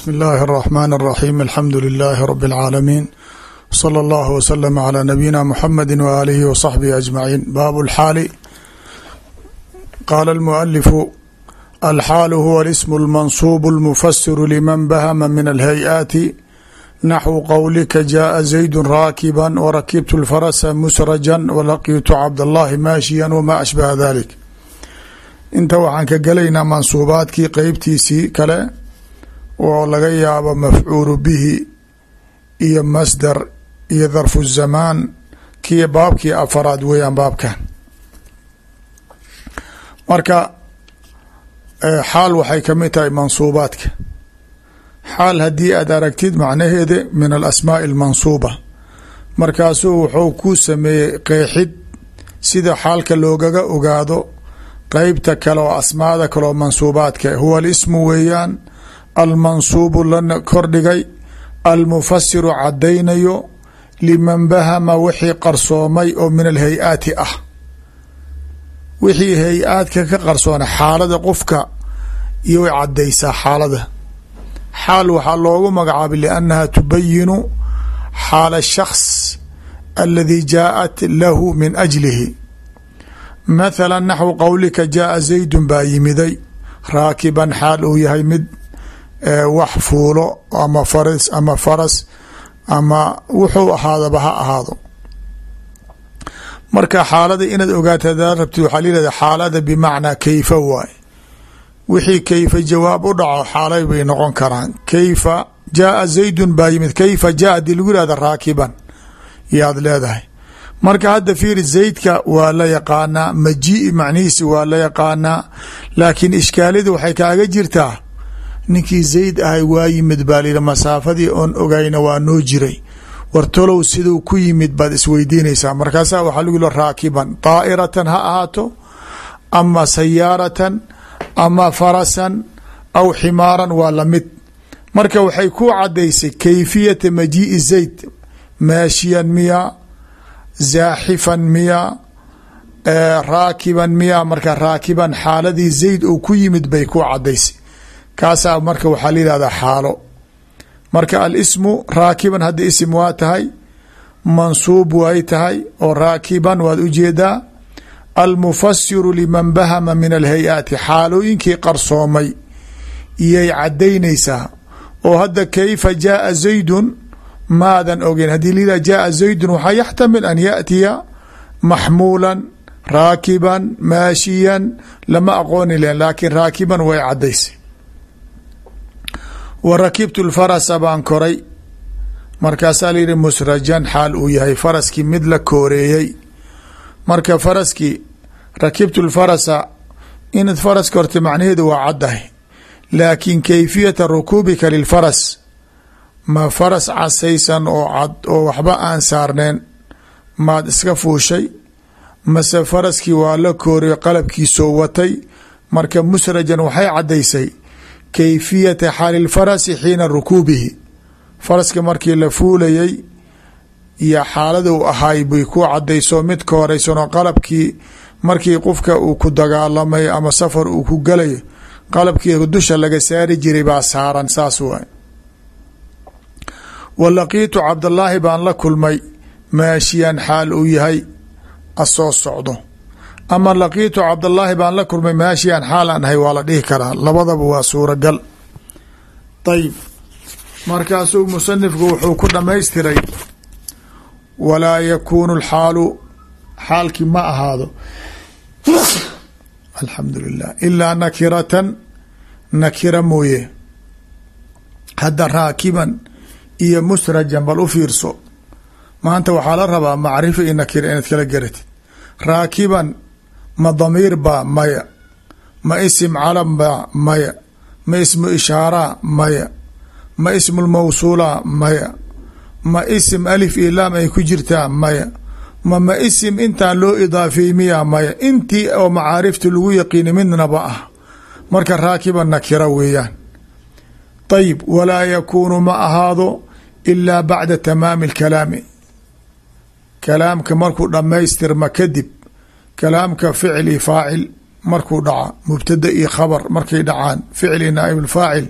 bsmi اllahi الرحmn الرaxيm alxamdu لilaahi rb اlcaalamiin slى اllah wslm عlى nabiyina mxamedi waalihi wصaxbihi aجmaciin bab اlxaali qaala اlmualifu alxaalu huwa اlism اlmansuub اlmufasiru liman bahma min alhay-aati naxwu qowlika jaءa زaydu raakiba warakibtu اlfarasa musraja walaqitu cabdاllahi maashiya wma ashbaha dalik inta waxaan ka gelaynaa mansuubaadkii qeybtiisii kale oo laga yaabo mafcuulu bihi iyo masdar iyo darfu zamaan kii baabkii afaraad weeyaan baabkan marka xaal waxay ka mid tahay mansuubaadka xaal haddii aad aragtid macnaheeda min alasmaaءi اlmansuuba markaasuu wuxuu ku sameeyey qeexid sida xaalka loogaga ogaado qeybta kale oo asmaada kale oo mansuubaadka huwa alismu weeyaan almansuubu la kordhigay almufasiru caddaynayo liman bahama wixii qarsoomay oo min alhay-aati ah. Wixii hay'aadka ka qarsoona xaalada qofka iyo way caddaysaa xaalada. Xaal waxaa loogu magacaabay liannaha tubayinu xaala shakhs aladi jaaءat lahu min ajlihi. Mathala naxwu qowlika jaaa zaydun baa yimiday raakiban xaal uu yahay mid wax fuulo ama faras ama faras ama wuxuu ahaadaba ha ahaado. Marka xaalada inaad ogaato hadaa rabtid waxaa layihahda xaalada bimacnaa kayfa waay wixii kayfa jawaab u dhaco xaalay bay noqon karaan. Kayfa jaaa zaydun baa yimid. Kayfa jaa haddii lagu yihahda raakiban yaad leedahay. Marka hadda fiiri zaydka waa la yaqaanaa majii macnihiisi waa la yaqaanaa laakiin ishkaalida waxay kaaga jirtaa ninkii zayd ahay waa yimid baa masaafadii oon ogayna waa noo jiray. Wartolow siduu ku yimid baad isweydiinaysaa. Markaasaa waxaa lagu yihi raakiban daa'iratan ha ahaato ama sayaaratan ama farasan aw ximaaran waa la mid marka waxay ku cadaysay kayfiyata majii'i zayd maashiyan miya zaaxifan miya raakiban miya. Marka raakiban xaaladii zayd uu ku yimid bay ku cadaysay kaasaa marka waxaa la yihahdaa xaalo. Marka alismu raakiban hadda isim waa tahay mansuub way tahay oo raakiban waad u jeedaa almufasiru liman bahama min alhay-aati xaalooyinkii qarsoomay iyay cadaynaysaa oo hadda kayfa jaaa zaydun? Maadan ogeyn haddii la yihah jaaa zaydun waxaa yaxtamil an yaatiya maxmuulan raakiban maashiyan lama aqooni lehen laakiin raakiban way cadaysay wa rakibtu lfarasa baan koray. Markaasaa layihi musrajan xaal uu yahay. Faraskii mid la kooreeyey. Marka faraskii rakibtu lfarasa inaad faras korta macnaheedu waa caddahay. Laakiin kayfiyata rukuubika lilfaras ma faras casaysan oo cad oo waxba aan saarneen. Maad iska fuushay mase faraskii waa la kooriyo qalabkiisoo watay. Marka musrajan waxay caddaysay kayfiyata xaali lfarasi xiina rukuubihi. Faraska markii la fuulayay iyo xaalada u ahay bay ku cadayso mid ka horeysanoo qalabkii markii qofka uu ku dagaalamay ama safar uu ku galayo qalabkii dusha laga saari jiray baa saaran saas waay wa laqiitu cabdallaahi baan la kulmay maashiyan xaal uu yahay asoo socdo ama laqiitu cabdallaahi baan la kulmay maashiyan xaal aan ahay waa la dhihi karaa. Labadaba waa suuragal. Ayib markaasuu musanifku wuxuu ku dhamaystiray walaa yakuunu lxaalu xaalkii ma ahaado. Alxamdu lilah ilaa nakiratan nakira mooye. Hadda raakiban iyo musrajan bal u fiirso. Maanta waxaa la rabaa macrifa iyo nakira inaad kala garatid. Raakiban ma damiir ba maya ma isim calam ba maya ma ismu ishaaraa maya ma ismu lmawsuula maya ma isim alif iyo laam ay ku jirtaa maya ma ma isim intaan loo idaafeey miya maya intii oo macaarifta lagu yaqiini midnaba ah. Marka raakiban nakira weeyaan. Ayib walaa yakuunu ma ahaado ilaa bacda tamaami alkalaami. Kalaamka markuu dhammaystirma kadib kalaamka ficil iyo faacil markuu dhaca mubtada iyo khabar markay dhacaan ficil iyo naaib faacil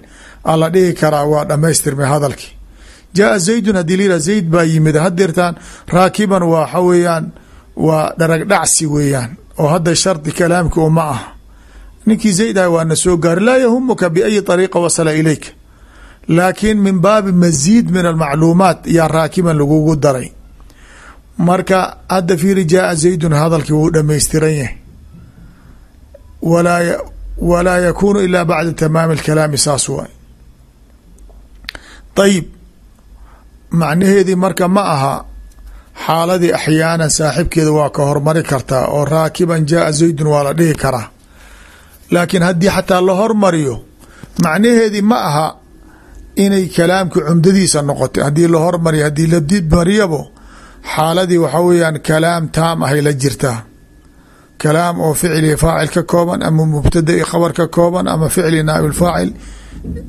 ala dhihi karaa waa dhamaystirmay hadalkii. Jaaa zaydun haddii la yihah zayd baa yimid hadeertaan raakiban waxa weeyaan waa dharag dhacsi weeyaan oo hadda shardi kalaamki uma ah ninkii zayd ah waa na soo gaari laa yahumuka biayi ariiqa wasala ilayka. Laakiin min baabi masiid min almacluumaat yaa raakiban lagugu daray marka hadda fiiri jaaa zaydun hadalkii wuu dhamaystiran yahay. Walaa walaa yakuunu ila bacda tamaami alkalaami saas waay ayib macnaheedii marka ma aha xaaladii axyaanan saaxibkeeda waa ka hormari kartaa oo raakiban jaaa zaydun waa la dhihi karaa. Laakiin haddii xataa la hormariyo macnaheedii ma aha inay kalaamka cumdadiisa noqotay. Haddii la hormariyo haddii la mariyabo xaaladii waxaa weyaan kalaam taam ahay la jirtaa kalaam oo ficli faacil ka kooban ama mubtadai khabar ka kooban ama ficli naaib faacil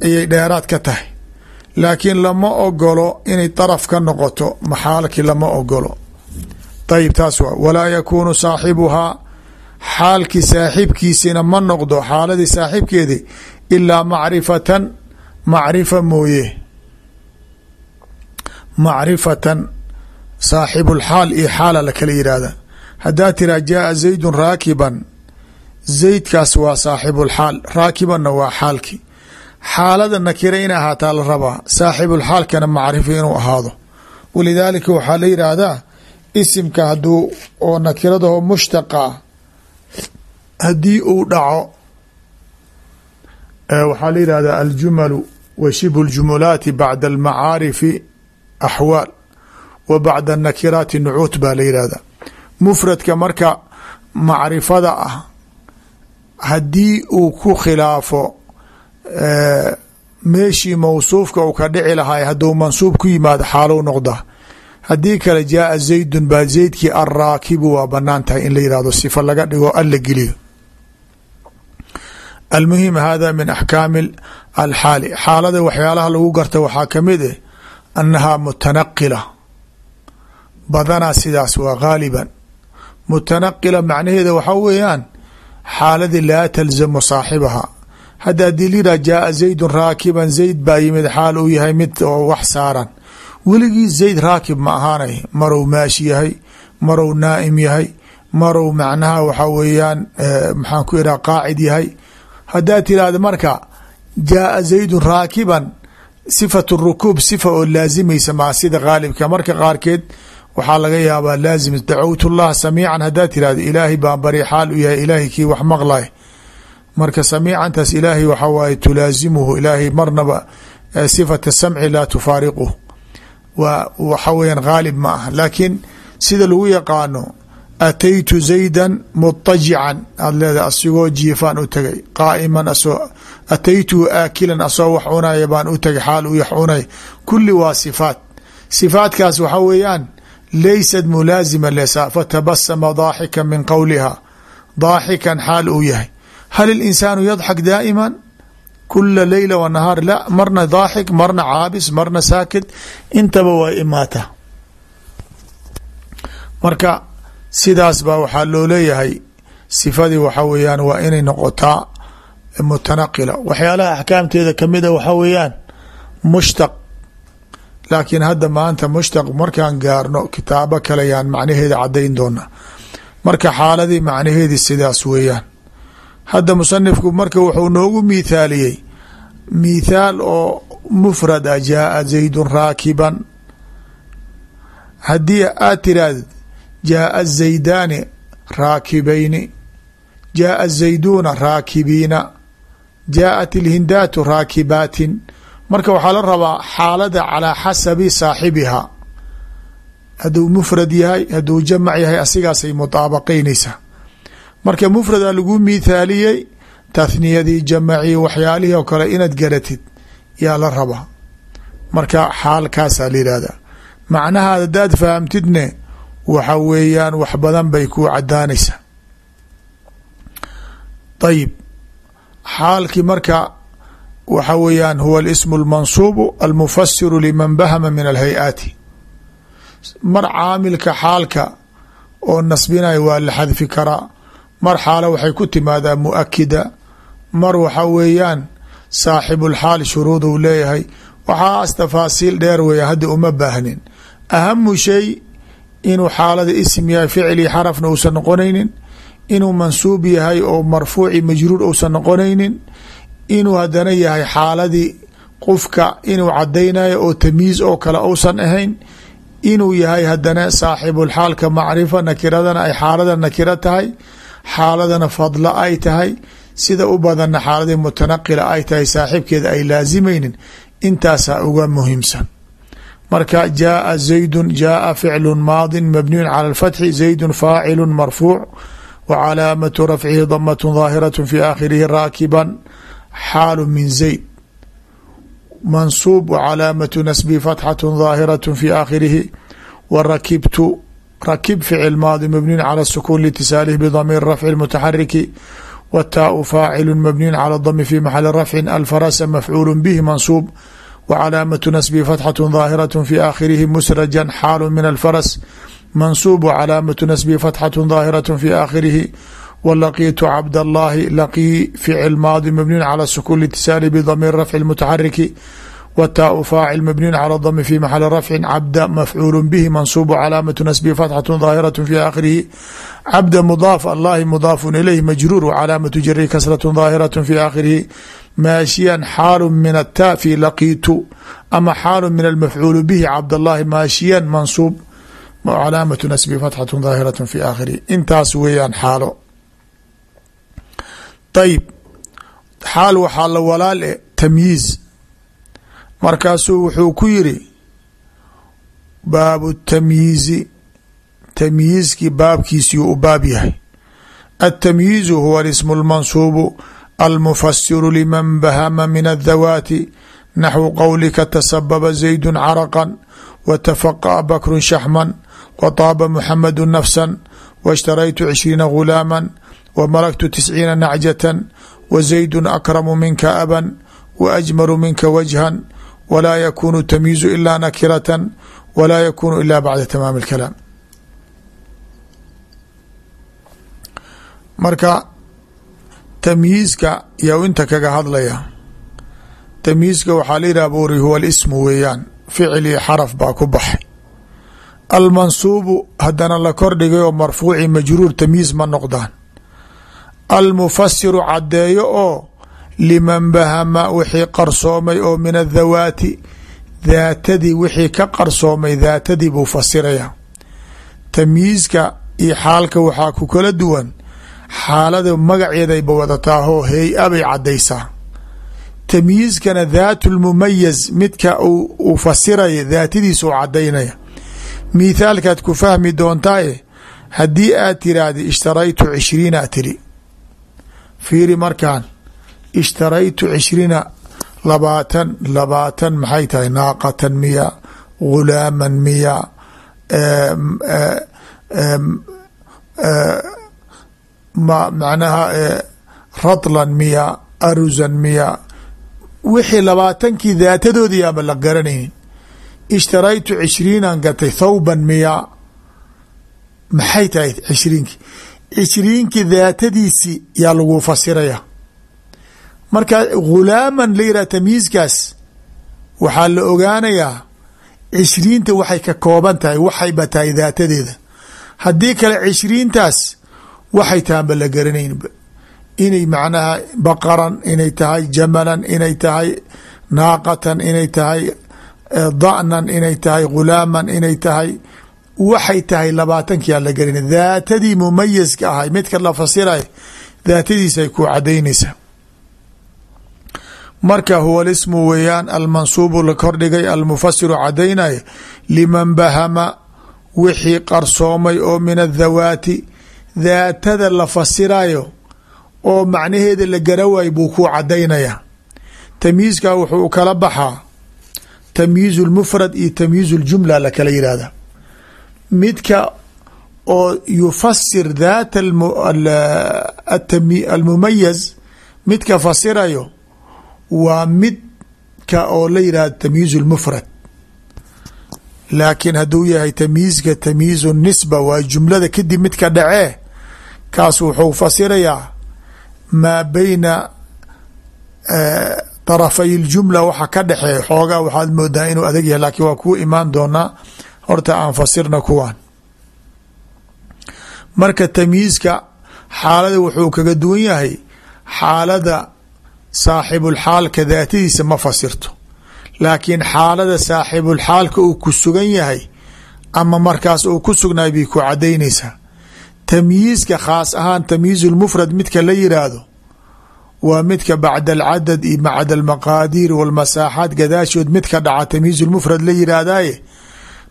ayay dheeraad ka tahay. Laakiin lama ogolo inay daraf ka noqoto maxaalkii lama ogolo ayib taas waa walaa yakuunu saaxibuhaa xaalkii saaxibkiisina ma noqdo xaaladii saaxibkeedi ilaa macrifatan macrifa mooye. Macrifatan saaxibulxaal iyo xaala la kala yihahda haddaa tiraa jaaa zaydun raakiban. Zaydkaas waa saaxibulxaal raakibanna waa xaalkii xaalada nakira in ahaataa la rabaa saaxibulxaalkana macrifa inuu ahaado. Walidaalika waxaa la yidhaahdaa isimka haduu oo nakiradaho mushtaqa haddii uu dhaco waxaa la yihahdaa aljumalu wa shibhu ljumulaati bacda almacaarifi wa bacda anakiraati nucuut baa la yihahdaa mufradka marka macrifada ah haddii uu ku khilaafo meeshii mawsuufka uu ka dhici lahay hadduu mansuub ku yimaado xaalow noqda. Haddii kale jaaa zaydun baa zaydkii alraakibu waa bannaan tahay in la yihahdo sifa laga dhigo alla geliyo. Almuhim hada min axkaami alxaali. Xaalada waxyaalaha lagu garta waxaa ka mid eh annahaa mutanaqila badanaa sidaas waa gaaliban mutanaqila macnaheeda waxaa weeyaan xaaladii laa talzamu saaxibaha. Hadda haddii jaaa zaydun raakiban zayd baa yimid xaal uu yahay mid oo wax saaran. Weligii zayd raakib ma ahaanay marow maashi yahay marow naa'im yahay marow macnaha waxaa weeyaan maxaan ku ihaha qaacid yahay. Haddaad tirahda marka jaaa zaydun raakiban sifatu rukuub sifa oo laazimaysa maa sida gaalibka. Marka qaarkeed waxaa laga yaabaa laazim dacowt samiican haddaad tirahda ilaahay baan bari xaal u yahay ilaahay kii wax maqlay. Marka samiicantaas ilaahay waxaa waaye tulaazimuhu ilaahay marnaba sifata samci laa tufaariquh waa waxa weyaan gaalib ma ah laakiin sida lagu yaqaano ataytu zaydan mutajican aad leedahay asigoo jiifaan u tagay qaaiman asoo ataytuhu aakilan asoo wax cunaya baan u tagay xaal u yax cunay kulli waa sifaat. Sifaatkaas waxa weeyaan laysat mulaazima lesa fatabasama daaxika min qowliha daaxikan xaal uu yahay. hal اlinsaanu yadxak daa'ima kula leyla wa nahaar la marna daaxik marna caabis marna saakid intaba waa imaata marka sidaas baa waxaa loo leeyahay sifadii waxa weeyaan waa inay noqotaa mutanaqila waxyaalaha axkaamteeda kamida waxa weeyaan mushtaq laakiin hadda maanta mushtaq markaan gaarno kitaabo kale yaan macnaheeda cadayn doona marka xaaladii macnaheedii sidaas weeyaan. Hadda musanifku marka wuxuu noogu miithaaliyey miithaal oo mufrad a jaaa zaydun raakiban. Haddii aad tiraahd jaaa zaydaani raakibayni jaaa zayduuna raakibiina jaaءat ilhindaatu raakibaatin marka waxaa la rabaa xaalada calaa xasabi saaxibiha. Hadduu mufrad yahay hadduu jamac yahay asigaasay mutaabaqaynaysaa marka mufrada lagu miithaaliyey tathniyadii jamacii waxyaalihii oo kale inaad garatid yaa la rabaa. Marka xaalkaasaa la yihahdaa macnaha hadaad fahamtidne waxa weeyaan wax badan bay ku cadaanaysaa ayib xaalkii marka waxa weeyaan huwa اlismu اlmansuubu almufasiru liman bahama min alhay-aati. Mar caamilka xaalka oo nasbinaya waa la xadfi karaa. Mar xaalo waxay ku timaadaa muakida mar waxa weeyaan saaxibulxaal shuruuduu leeyahay. Waxaas tafaasiil dheer weeya hadda uma baahnin. Ahamu shay inuu xaalada ism yahay ficli xarafna uusan noqonaynin. Inuu mansuub yahay oo marfuuci majruur uusan noqonaynin inuu hadana yahay xaaladii qofka inuu cadaynayo oo tamyiiz oo kale uusan ahayn inuu yahay hadana saaxibulxaalka macrifa nakiradana ay xaalada nakiro tahay xaaladana fadla ay tahay. Sida u badanna xaaladii mutanaqila ay tahay saaxibkeeda ay laazimaynin intaasaa uga muhiimsan. Marka jaaa zaydun jaaa ficlu maadin mabniyun cala alfatxi zaydun faacilu marfuuc wa calaamatu rafcihi damat daahiraة fi aakhirihi raakiban xaalu min zayd mansuub wa calaamatu nasbi fatxaة daahiraة fi aakhirihi wa rakibtu rakib ficil maadi mabniyun cala sukuun litisaalih bdamiir rafci mutaxariki wtaau faacilu mabniyun cala dami fi maxali rafcin alfarasa mafcuulu bih mansuub wa calaamatu nasbi fatxaة daahiraة fi aakhirihi musrajan xaalu min alfaras mansuub wa calaamatu nasbi fatxaة daahiraة fi aakhirihi wlaqiitu cabd allahi laqii ficil maadi mabniyun cala sukuun litisaali bdamiir rafci mutaxariki wtaau faacil mabniyun cala dami fi maxali rafcin cabda mafcuulu bihi mansuub calaamatu nasbi fatxaة daahiraة fi aakhirihi cabda mudaaf allahi mudaafu ilayh majruur wcalaamatu jari kasraة daahiraة fi aakhirihi maashiyan xaalu min ataa fi laqiitu ama xaalu min almafcuulu bihi cabdallahi maashiyan mansuub calaamatu nasbi fatxaة daahiraة fi aakhirihi intaas weeyaan xaalo ayb xaal waxaa la walaal e tamyiiz markaasuu wuxuu ku yiri baabu tamyiizi tamyiizkii baabkiisiu u baab yahay aلtamyiizu huwa اlismu اlmansuubu almufasiru liman bahama min الdawaati naxwu qowlika tasababa zaydu caraqا watafaqa'a bakru shaxman wطaaba muxamadu nafsa wاshtaraytu cishriina gulaama wmalaktu tisciina nacjata wazaydu akramu minka aban waajmalu minka wajhan walaa yakunu tamyiizu ila nakirata walaa yakunu ila bacda tamaami اlkalaam marka tamyiizka yow inta kaga hadlaya tamyiizka waxaa la yidhah buri huwa lismu weeyaan ficilii xaraf baa ku baxay almansuubu haddana la kordhigay oo marfuuci majruur tamyiiz ma noqdaan almufasiru caddeeyo oo liman bahama wixii qarsoomay oo min adhawaati daatadii wixii ka qarsoomay daatadii buu fasiraya tamyiizka iyo xaalka waxaa ku kala duwan xaalada magaceedayba wadataaho hey-a bay caddaysaa. Tamyiizkana daatu lmumayaz midka uu fasiraya daatadiisa u caddaynaya. Mithaalkaad ku fahmi doontaaye haddii aad tiraahdi ishtaraytu cishriina tiri fiiri markaan ishtaraytu cishriina labaatan labaatan maxay tahay? Naaqatan miya gulaaman miya ma macnaha ratlan miya arusan miya. Wixii labaatankii daatadoodii aaba la garanaynin. Ishtaraytu cishriinan gatay thawban miya. Maxay tahay cishriinkii cishriinkii daatadiisi yaa lagu fasiraya. Marka ghulaaman la yidhah tamyiizkaas waxaa la ogaanayaa cishriinta waxay ka kooban tahay waxayba tahay daatadeeda. Haddii kale cishriintaas waxay tahanba la garanaynba inay macnaha baqaran inay tahay jamalan inay tahay naaqatan inay tahay da'nan inay tahay ghulaaman inay tahay waxay tahay labaatankii aan la garanay daatadii mumayiska ahay midka la fasiray daatadiisay ku cadaynaysaa marka huwa lismu weeyaan almansuubu la kordhigay almufasiru cadaynaya liman bahama wixii qarsoomay oo min adhawaati daatada la fasirayo oo macnaheeda la garaway buu ku cadaynaya tamyiizka wuxuu kala baxaa tamyiiz lmufrad iyo tamyiiz ljumla la kala yihahda midka oo yufasir daat almumayaz midka fasirayo waa midka oo la yihahdo tamyiiz lmufrad laakiin hadduu yahay tamyiizka tamyiiz nisba waa jumlada kadib midka dhacee kaas wuxuu fasirayaa maa beyna darafay ljumla waxa ka dhexeeya xoogaa waxaad moodaa inuu adag yahay laakiin waa kuu imaan doonaa horta aan fasirna kuwaan. Marka tamyiizka xaalada wuxuu kaga duwan yahay xaalada saaxibulxaalka daatadiisa ma fasirto. Laakiin xaalada saaxibulxaalka uu ku sugan yahay ama markaas uu ku sugnaay bay ku cadaynaysaa tamyiizka khaas ahaan tamyiizulmufrad midka la yiraahdo waa midka bacda alcadad iyo bacda almaqaadiir walmasaaxaat gadaashood midka dhaca tamyiizulmufrad la yiraahdaye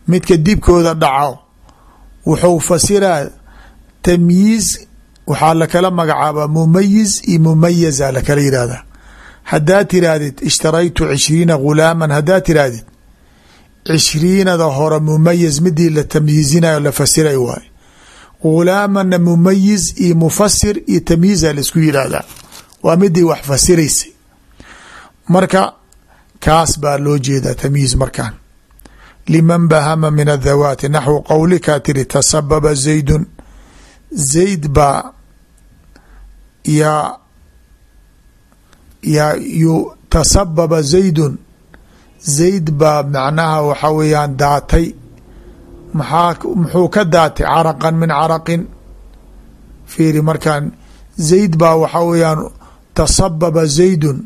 midka dibkooda dhaco wuxuu fasiraa tamyiiz waxaa lakala magacaabaa mumayiz iyo mumayaza lakala yihahdaa haddaad tirahdid ishtaraytu cishriina ghulaaman haddaad tirahdid cishriinada hore mumayiz midii la tamyiizinayo la fasiray waay ghulaamanna mumayiz iyo mufasir iyo tamyiiza la isku yidhaahdaa waa midii wax fasiraysay marka kaas baa loo jeedaa tamyiiz markaan liman bahama min adhawaati naxwu qowlikaa tiri tasababa zaydun. Zayd baa yaa yaa yu tasababa zaydun. Zayd baa macnaha waxa weeyaan daatay. Maxaa muxuu ka daatay? Caraqan min caraqin. Fiiri markaan zayd baa waxa weeyaan tasababa zaydun.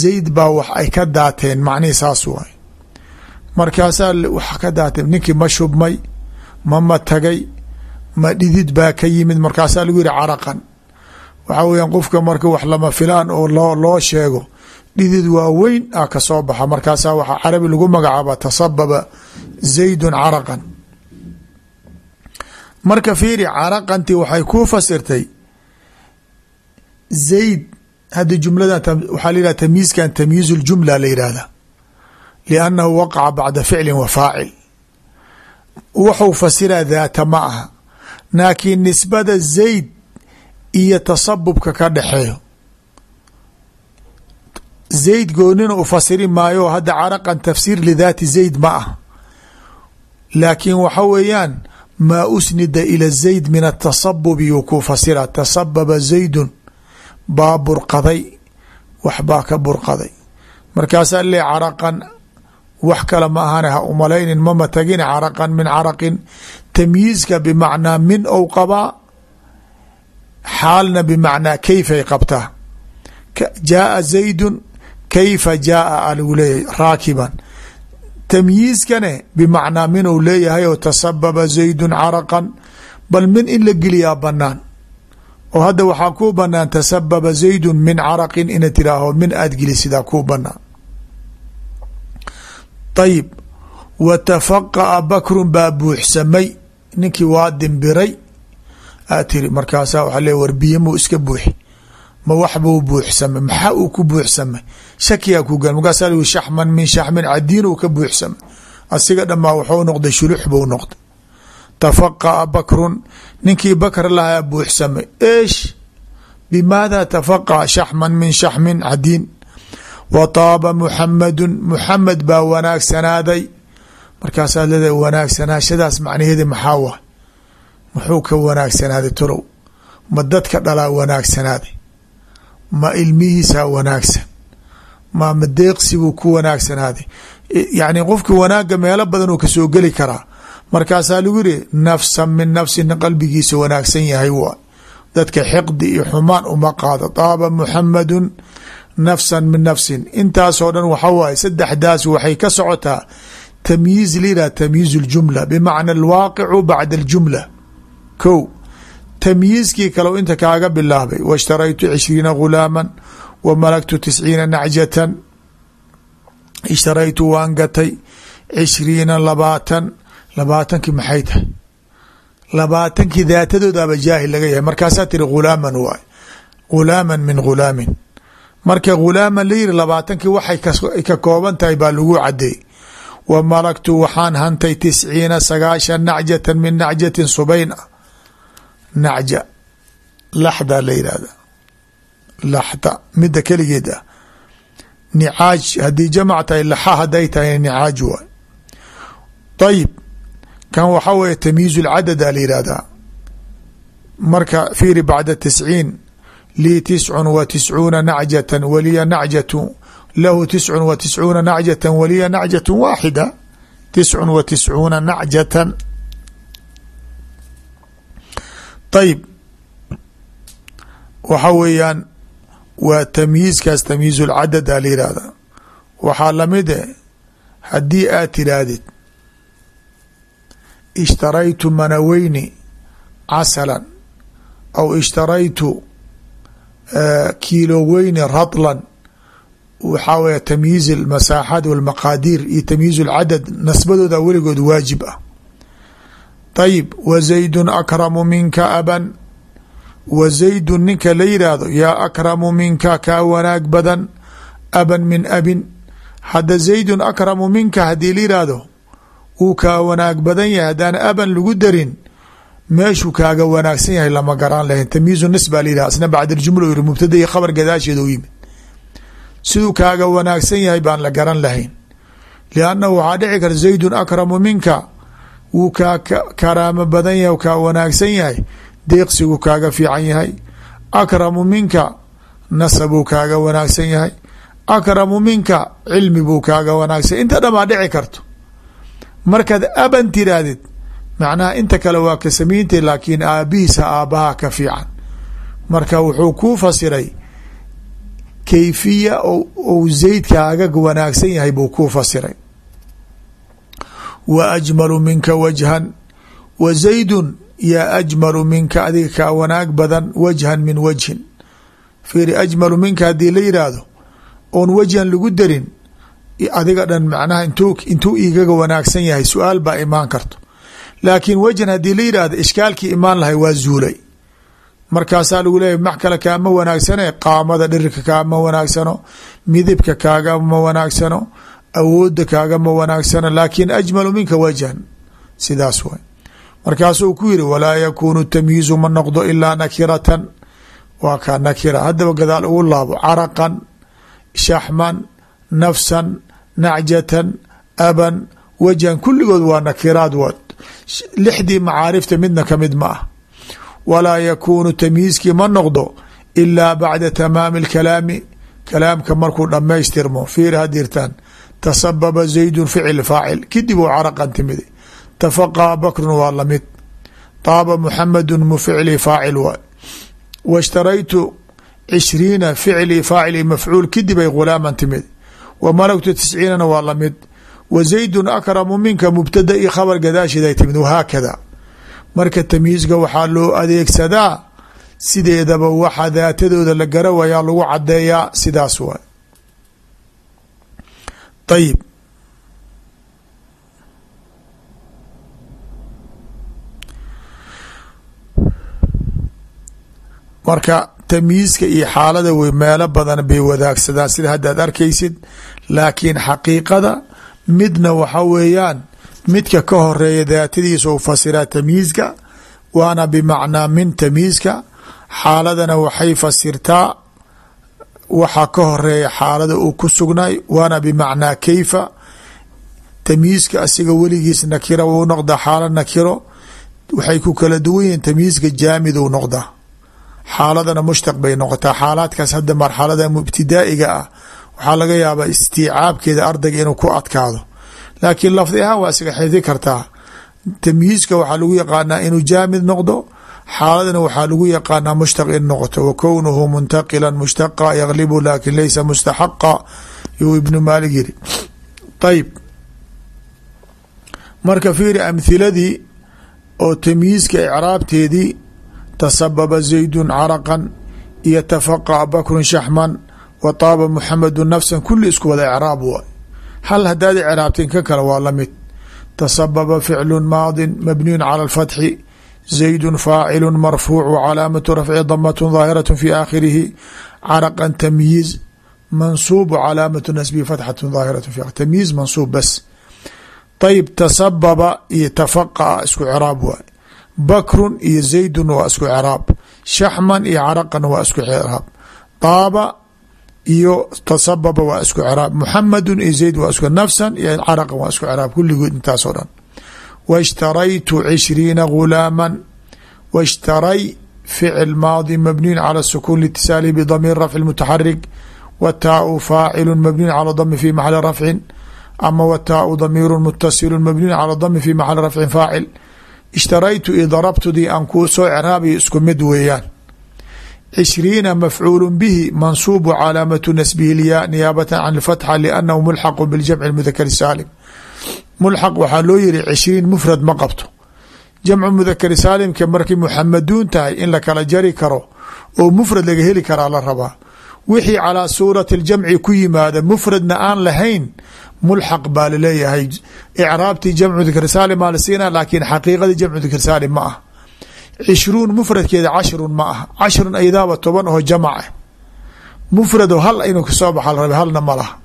Zayd baa wax ay ka daateen macnihii saas waay markaasaa wax ka daatay ninkii ma shubmay ma matagay ma dhidid baa ka yimid markaasaa lagu yihi caraqan. Waxaa weeyaan qofka marka wax lama filaan oo loo loo sheego dhidid waa weyn ah ka soo baxa. Markaasaa waxaa carabi lagu magacaaba tasababa zaydun caraqan. Marka fiiri caraqantii waxay kuu fasirtay zayd haddi jumladan waxaa la yihah tamyiizkan tamyiiz ljumla la yihahda liannahu waqaca bacda ficlin wa faacil wuxuu fasiraa daata ma aha laakiin nisbada zayd iyo tasabubka ka dhexeeyo zayd goonina u fasiri maayo hadda caraqan tafsiir lidaati zayd ma ah laakiin waxa weeyaan maa usnida ila zayd min atasabubi yuu ku fasira tasababa zaydun baa burqaday wax baa ka burqaday markaasaa le caraqan wax kale ma ahane ha umalaynin mama tagin caraqan min caraqin. Tamyiizka bimacnaa min ou qabaa xaalna bimacnaa kayfay qabtaa jaaa zaydun kayfa jaaa a lagu leeyahay raakiban. Tamyiizkane bimacnaa min ou leeyahay oo tasababa zaydun caraqan bal min in la geliyaa banaan oo hadda waxaa kuu banaan tasababa zaydun min caraqin ina tiraaho min aad geli sidaa kuu banaan ayib wa tafaqa'a bakrun baa buuxsamay ninkii waa dimbiray aa tiri markaasaa waxaa le war biyo muu iska buuxi ma wax buu buuxsamay maxaa uu ku buuxsamay shakiyaa ku gal markaasaa l shaxman min shaxmin cadiin uu ka buuxsamay asiga dhamaa waxuu noqday shulux buu noqday tafaqa'a bakrun ninkii bakr lahaa buuxsamay eesh bimaada tafaqa'a shaxman min shaxmin wa taaba muxamadun muxamed baa wanaagsanaaday markaasaa leedahay wanaagsanaashadaas macnaheedi maxaa waay muxuu ka wanaagsanaaday torow ma dadka dhalaa wanaagsanaaday ma ilmihiisaa wanaagsan ma madeeqsibuu ku wanaagsanaaday yacni qofki wanaagga meelo badan uu ka soo geli karaa markaasaa lagu yihi nafsan min nafsin qalbigiisa wanaagsan yahay waay dadka xiqdi iyo xumaan uma qaado taaba muxamadun nafsan min nafsin. Intaasoo dhan waxa waaye saddexdaas waxay ka socotaa tamyiiz layidhah tamyiiz اljumla bimacna alwaaqicu bacda aljumla. Ko tamyiizkii kalow inta kaaga bilaabay washtaraytu cishriina ghulaama wa malaktu tisciina nacjatan. Ishtaraytu waan gatay cishriina labaatan. Labaatankii maxay tahay? Labaatankii daatadoodaba jaahil laga yahay. Markaasaa tiri ghulaaman waay ghulaaman min ghulaamin marka ghulaaman la yiri labaatankii waxay ka kooban tahay baa lagu cadeey wa malagtu waxaan hantay tisciina sagaashan nacjatan min nacjatin subayn ah nacja laxda la yihahda laxda mida keligeed ah. Nicaaj haddii jamac tahay laxa haday tahay nicaaj waay. Ayib kan waxaa weye tamyiiz lcadada la yihahdaa marka fiiri bacda tisciin lii tiscun wa tiscuuna nacjatan waliya nacjatu lahu tiscun wa tiscuuna nacjata waliya nacjat waaxida tiscun wa tiscuuna nacjatan ayib waxa weeyaan waa tamyiizkaas tamyiizu lcadad a la yihahda waxaa la mid e haddii aad tiraahdid ishtaraytu manaweyni casalan aw ishtaraytu kiiloweyni radlan waxaa weya tamyiiz almasaaxaat walmaqaadiir iyo tamyiiz lcadad nasbadooda weligood waajib ah. Ayib wa zaydun akramu minka aban wa zaydun ninka la yidhaahdo yaa akramu minka kaa wanaag badan aban min abin. Hadda zaydun akramu minka haddii la yidhaahdo uu kaa wanaag badan yahay haddaan aban lagu darin meeshuu kaaga wanaagsan yahay lama garaan lahayn. Tamyiizu nis baa la yidhahda asna bacdاljumla yiri mubtada iyo khabar gadaasheeda u yimid. Kaaga wanaagsan yahay baan la garan lahayn. Liannahu waxaa dhici kara zaydun akramu minka. Wuu kaa karaamo badan yahay kaa wanaagsan yahay. Deeqsiguu kaaga fiican yahay. Akramu minka nasabuu kaaga wanaagsan yahay. Akramu minka cilmi buu kaaga wanaagsan inta dhamaa dhici karto. Markaad aban tiraahdid macnaha inta kale waa ka samiintay laakiin aabihiisa aabbaha ka fiican. Marka wuxuu kuu fasiray kayfiya ou zaydkaaga wanaagsan yahay buu kuu fasiray. Wa ajmalu minka wajhan wa zaydun yaa ajmalu minka adiga kaa wanaag badan wajhan min wajhin. Fiiri ajmalu minka haddii la yidhaahdo oon wajhan lagu darin adiga dhan macnaha intuu intuu igaga wanaagsan yahay su'aal baa imaan karto laakiin wajhan haddii la yidhaahdo ishkaalkii imaan lahay waa zuulay. Markaasaa lagu leeyahy max kale kaama wanaagsane qaamada dhirirka kaama wanaagsano midibka kaagama wanaagsano awooda kaagama wanaagsano laakiin ajmalu minka wajhan sidaas way. Markaasuu ku yiri walaa yakuunu tamyiizu ma noqdo ilaa nakiratan. Waa ka nakira. Haddaba gadaal ugu laabo caraqan shaxman nafsan nacjatan aban wajhan kulligood waa nakiraad wad lixdii macaarifta midna ka mid ma ah walaa yakuunu tamyiizkii ma noqdo ilaa bacda tamaami اlkalaami kalaamka markuu dhammaystirmo fiir hadirtaan tasababa zaydun ficil faacil kadib uu caraqan timidi tafaqaa bakrun waa la mid taaba muxamadu mu ficli faacil waay washtaraytu cishriina ficli faacil mafcuul kadib ay ghulaaman timid wa malagtu tisciinana waa la mid wa zaydun akramu minka mubtada i khabar gadaasheed ay timid wahaakada marka tamyiizka waxaa loo adeegsadaa sideedaba waxa daatadooda la garawayaa lagu cadeeyaa sidaas waay. Ayib marka tamyiizka iyo xaalada wey meelo badan bay wadaagsadaan sida haddaad arkaysid laakiin xaqiiqada midna waxa weeyaan midka ka horreeya daatadiisa u fasiraa tamyiizka waana bimacnaa min tamyiizka xaaladana waxay fasirtaa waxa ka horreeya xaalada uu ku sugnay waana bimacnaa keyfa tamyiizka asiga weligiis nakira wuu noqdaa xaala nakiro waxay ku kala duwan yihiin tamyiizka jaamid uu noqdaa. Xaaladana mushtaq bay noqotaa xaalaadkaas hadda marxalada mubtidaa'iga ah waxaa laga yaabaa istiicaabkeeda ardayga inuu ku adkaado. Laakiin lafdi ahaan waa iskaga xidi kartaa. Tamyiizka waxaa lagu yaqaanaa inuu jaamid noqdo xaaladana waxaa lagu yaqaanaa mushtaq in noqoto. Wa kownuhu muntaqila mushtaqa yaglibu laakin laysa mustaxaqa yuu ibnu maalik yiri. Ayib marka fiiri amhiladii oo tamyiizka icraabteedii tasababa zaydun caraqan iyo tafaqaca bakrun shaxman wa taaba muxamedu nafsan kulli isku wada icraab waay hal hadaad icraabteen ka kale waa la mid tasababa ficlu maadin mabniyun cala alfatxi zaydun faacilu marfuuc wa calaamatu rafci damatun daahiratu fi aakhirihi caraqan tamyiiz mansuub wa calaamatu nasbihi fatxatu daahiratu fi tamyiiz mansuub bas. Ayib tasababa iyo tafaqaca isku ciraab waay bakrun iyo zaydun waa isku ciraab shaxman iyo caraqan waa isku ciraab taaba iyo tasababa waa isku ciraab muxamedun iyo zayd waa isku nafsan iyo caraqan waa isku ciraab kulligood intaasoo dhan. Washtaraytu cishriina ghulaaman. Washtaray ficil maadi mabniyun cala sukuun litisaalihi bdamiir rafci mutaxarik wataau faacilu mabniyu cala dami fi maxali rafcin ama wataau damiiru mutasilu mabniyu cala dami fi maxali rafcin faacil. Ishtaraytu io darabtudii aan kuu soo ceraabiyo isku mid weeyaan cishriina mafcuulu bihi mansuubu calaamatu nasbihi niyaabata can lfatxa liannahu mulxaqu biljamci mudakar saalim mulxaq waxaa loo yiri cishriin mufrad ma qabto jamcu mudakari saalimka markay muxamaduun tahay in la kala jari karo oo mufrad laga heli karaa la rabaa wixii calaa suurati ljamci ku yimaada mufradna aan lahayn mulxaq baa la leeyahay icraabtii jamcu mudakar saalim aa la siina laakiin xaqiiqadii jamcu mudakar saalim ma ah cishruun mufradkeeda cashrun ma ah cashrun ayadaaba toban oo jamac ah mufrado hal inuu kasoo baxa la raba halna ma laha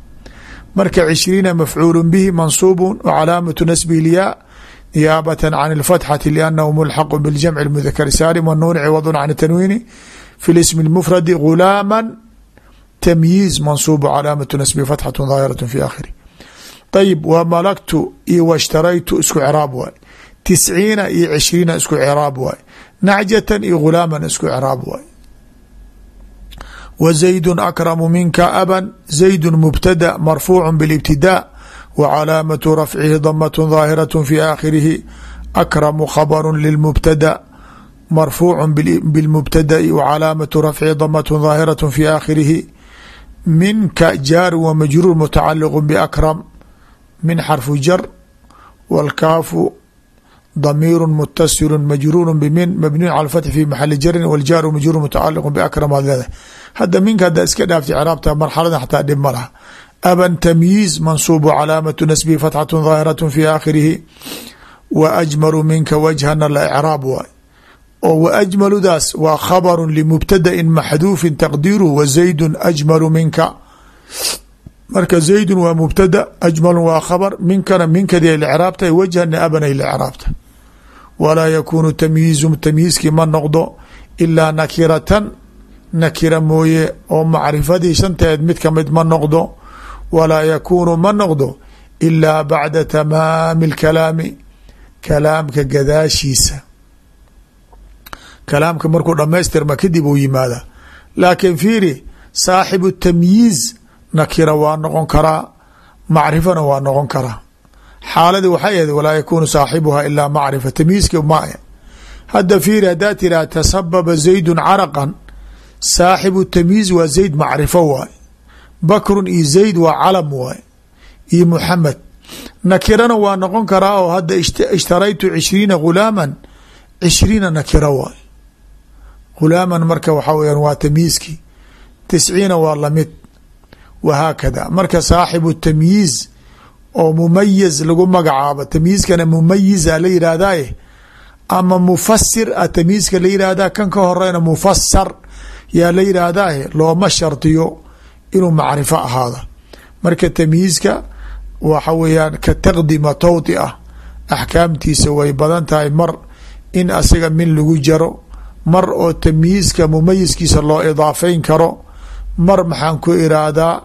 marka cishriina mafcuulu bihi mansuubun wa calaamatu nasbihi lyaa niyaabata can اlfatxati liannahu mulxaqu biljamci اmudakari saalim wanuuni ciwadun can tanwiini fi lismi اlmufradi gulaama tamyiiz mansuubu calaamatu nasbihi fatxatu daahiraة fi aakhiri ayib wa malagtu iyo washtaraytu isku craab waay tisciina iyo cishriina isku craab waay nacjatan iyo gulaaman isku craab waay wa zaydu akramu minka aban zaydu mubtada marfuucu biاlibtidaa wa calaamatu rafcihi damat daahiraة fi aakhirihi akramu khabru lilmubtada marfuucu bilmubtada'i wa calaamatu rafcihi damat daahiraة fi aakhirihi minka jaar wa majruur mutacaliq bakram min xarfu jar wاlkaafu damiiru mutasilu majruuru bmin mabniyu cala fatxi fi maxali jarin wاljaaru majruur mutacaliq bakram aad leedahay hadda minka haddaa iska dhaaftay craabta marxalada xataa dhib ma laha aban tamyiiz mansuubu calaamatu nasbihi fatxatu daahiraة fi aakhirihi wa ajmalu minka wajhana la icraab waay oo wa ajmaludaas waa khabaru limubtadain maxduufin taqdiiruhu wa zaydun ajmalu minka marka zaydun waa mubtada ajmalu waa khabar minkana minkadi ay lcraabtahay wajhana abanay lcraabta walaa yakuunu tamyiizu tamyiizkii ma noqdo ilaa nakiratan nakira mooye oo macrifadii shanteed mid ka mid ma noqdo walaa yakuunu ma noqdo ilaa bacda tamaami اlkalaami kalaamka gadaashiisa kalaamka markuu dhamaystirma kadib uu yimaada laakiin fiiri saaxibu tamyiiz nakira waa noqon karaa macrifana waa noqon karaa xaaladii waxay ahayd walaa yakuunu saaxibuha ilaa macrifa tamyiizka ma hadda fiiri haddaa tiraha tasababa zaydun caraqan. Saaxibu tamyiiz waa zayd macrifo waay bakrun iyo zayd waa calam waay iyo muxamed nakirana waa noqon karaa oo hadda ishtaraytu cishriina ghulaaman cishriina nakira waay ghulaaman marka waxaa weyaan waa tamyiizkii tisciina waa la mid wahaakada marka saaxibu tamyiiz oo mumayiz lagu magacaabo. Tamyiizkana mumayiza la yidhaahdaye ama mufasir a tamyiizka la yidhaahda kan ka horeyna mufasar yaa la yidhaahdaye looma shardiyo inuu macrifo ahaada marka tamyiizka waxa weeyaan ka taqdima tawdi ah. Axkaamtiisa way badan tahay mar in asiga min lagu jaro. Mar oo tamyiizka mumayiskiisa loo idaafeyn karo mar maxaan ku iraahdaa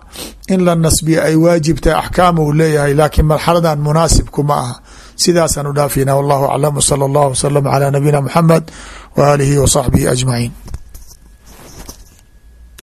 in la nasbiya ay waajibtahay axkaam uu leeyahay laakiin marxaladan munaasibkuma aha. Sidaasaan u dhaafina wallahu aclam wsala allahu wasalam calaa nabiyina muxamed wa aalihi wa saxbihi ajmaciin